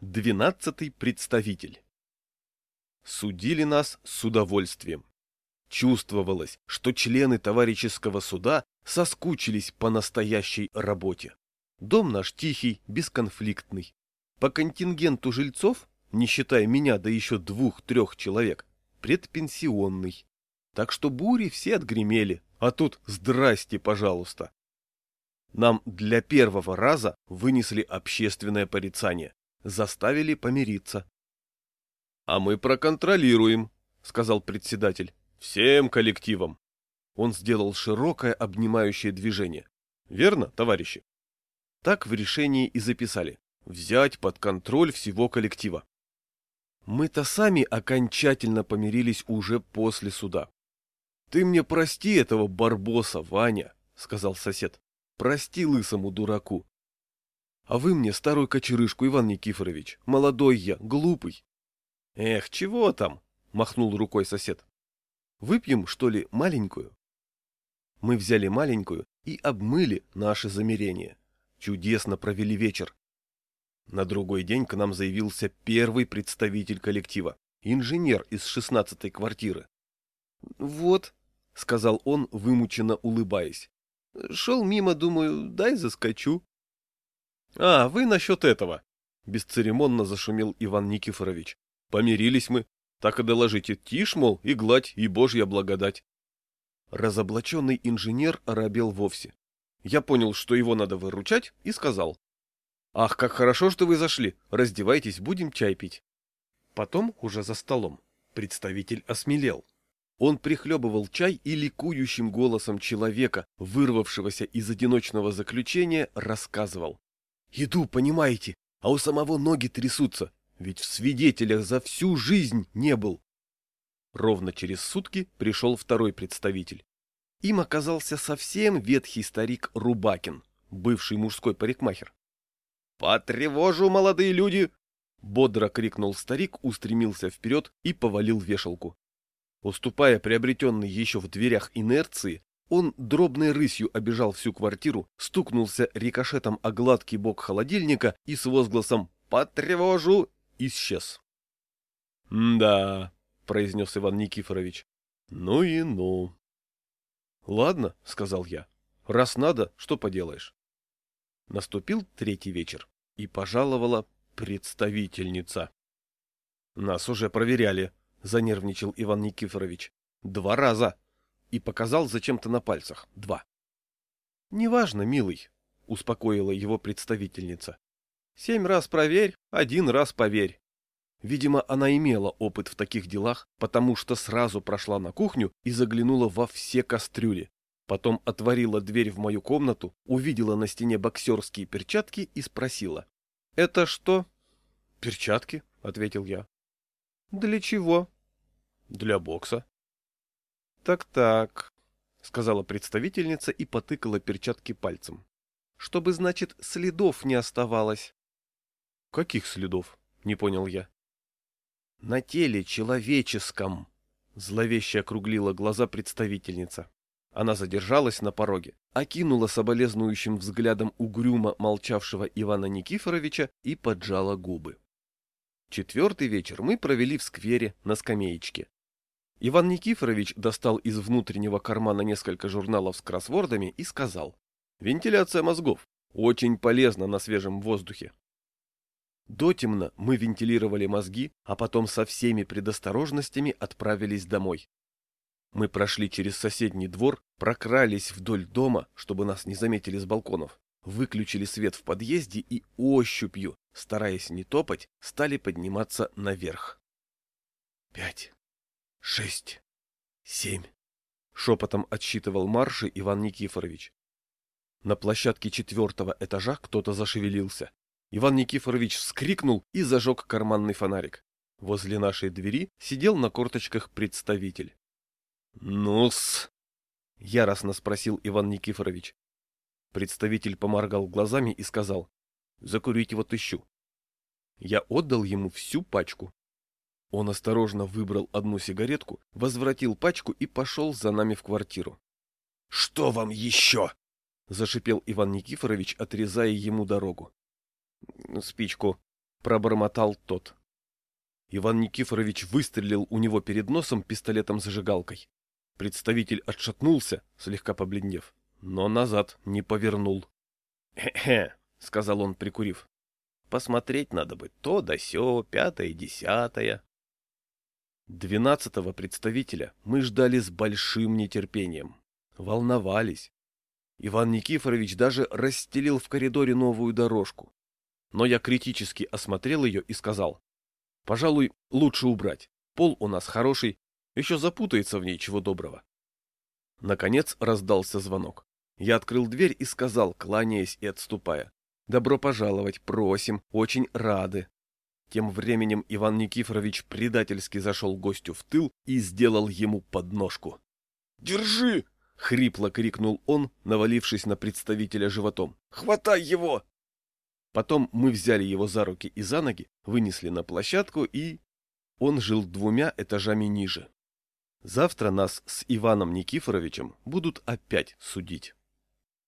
Двенадцатый представитель. Судили нас с удовольствием. Чувствовалось, что члены товарищеского суда соскучились по настоящей работе. Дом наш тихий, бесконфликтный. По контингенту жильцов, не считая меня да еще двух-трех человек, предпенсионный. Так что бури все отгремели, а тут здрасте, пожалуйста. Нам для первого раза вынесли общественное порицание, заставили помириться. — А мы проконтролируем, — сказал председатель, — всем коллективам. Он сделал широкое обнимающее движение. Верно, товарищи? Так в решении и записали. Взять под контроль всего коллектива. Мы-то сами окончательно помирились уже после суда. «Ты мне прости этого барбоса, Ваня», — сказал сосед. «Прости лысому дураку. А вы мне старую кочерышку, Иван Никифорович. Молодой я, глупый». «Эх, чего там?» — махнул рукой сосед. «Выпьем, что ли, маленькую?» Мы взяли маленькую и обмыли наше замерение. Чудесно провели вечер. На другой день к нам заявился первый представитель коллектива, инженер из шестнадцатой квартиры. «Вот», — сказал он, вымученно улыбаясь, — «шел мимо, думаю, дай заскочу». «А, вы насчет этого», — бесцеремонно зашумел Иван Никифорович. «Помирились мы, так и доложите, тишь, мол, и гладь, и божья благодать». Разоблаченный инженер оробел вовсе. Я понял, что его надо выручать, и сказал. «Ах, как хорошо, что вы зашли. Раздевайтесь, будем чай пить». Потом, уже за столом, представитель осмелел. Он прихлебывал чай и ликующим голосом человека, вырвавшегося из одиночного заключения, рассказывал. «Иду, понимаете, а у самого ноги трясутся, ведь в свидетелях за всю жизнь не был». Ровно через сутки пришел второй представитель. Им оказался совсем ветхий старик Рубакин, бывший мужской парикмахер. «Потревожу, молодые люди!» Бодро крикнул старик, устремился вперед и повалил вешалку. Уступая приобретенной еще в дверях инерции, он дробной рысью обежал всю квартиру, стукнулся рикошетом о гладкий бок холодильника и с возгласом «Потревожу!» исчез. «Да», — произнес Иван Никифорович, — «ну и ну». «Ладно», — сказал я, — «раз надо, что поделаешь». Наступил третий вечер, и пожаловала представительница. «Нас уже проверяли», — занервничал Иван Никифорович. «Два раза!» И показал зачем-то на пальцах. Два. «Неважно, милый», — успокоила его представительница. «Семь раз проверь, один раз поверь». Видимо, она имела опыт в таких делах, потому что сразу прошла на кухню и заглянула во все кастрюли. Потом отворила дверь в мою комнату, увидела на стене боксерские перчатки и спросила. «Это что?» «Перчатки», — ответил я. «Для чего?» «Для бокса». «Так-так», — сказала представительница и потыкала перчатки пальцем. «Чтобы, значит, следов не оставалось». «Каких следов?» — не понял я. «На теле человеческом», — зловеще округлила глаза представительница. Она задержалась на пороге, окинула соболезнующим взглядом угрюмо молчавшего Ивана Никифоровича и поджала губы. Четвертый вечер мы провели в сквере на скамеечке. Иван Никифорович достал из внутреннего кармана несколько журналов с кроссвордами и сказал. «Вентиляция мозгов. Очень полезно на свежем воздухе. Дотемно мы вентилировали мозги, а потом со всеми предосторожностями отправились домой. Мы прошли через соседний двор, прокрались вдоль дома, чтобы нас не заметили с балконов, выключили свет в подъезде и ощупью, стараясь не топать, стали подниматься наверх. «Пять, шесть, семь», — шепотом отсчитывал марши Иван Никифорович. На площадке четвертого этажа кто-то зашевелился. Иван Никифорович вскрикнул и зажег карманный фонарик. Возле нашей двери сидел на корточках представитель. «Ну-с!» — яростно спросил Иван Никифорович. Представитель поморгал глазами и сказал. «Закурить вот ищу». Я отдал ему всю пачку. Он осторожно выбрал одну сигаретку, возвратил пачку и пошел за нами в квартиру. «Что вам еще?» — зашипел Иван Никифорович, отрезая ему дорогу. «Спичку», пробормотал тот. Иван Никифорович выстрелил у него перед носом пистолетом-зажигалкой. Представитель отшатнулся, слегка побледнев, но назад не повернул. «Хе-хе», — сказал он, прикурив. «Посмотреть надо бы то да сё, пятое, десятое». Двенадцатого представителя мы ждали с большим нетерпением. Волновались. Иван Никифорович даже расстелил в коридоре новую дорожку. Но я критически осмотрел ее и сказал, Пожалуй, лучше убрать. Пол у нас хороший, еще запутается в ней чего доброго. Наконец раздался звонок. Я открыл дверь и сказал, кланяясь и отступая. «Добро пожаловать, просим, очень рады». Тем временем Иван Никифорович предательски зашел гостю в тыл и сделал ему подножку. «Держи!» — хрипло крикнул он, навалившись на представителя животом. «Хватай его!» Потом мы взяли его за руки и за ноги, вынесли на площадку и... Он жил двумя этажами ниже. Завтра нас с Иваном Никифоровичем будут опять судить.